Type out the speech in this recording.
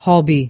hobby.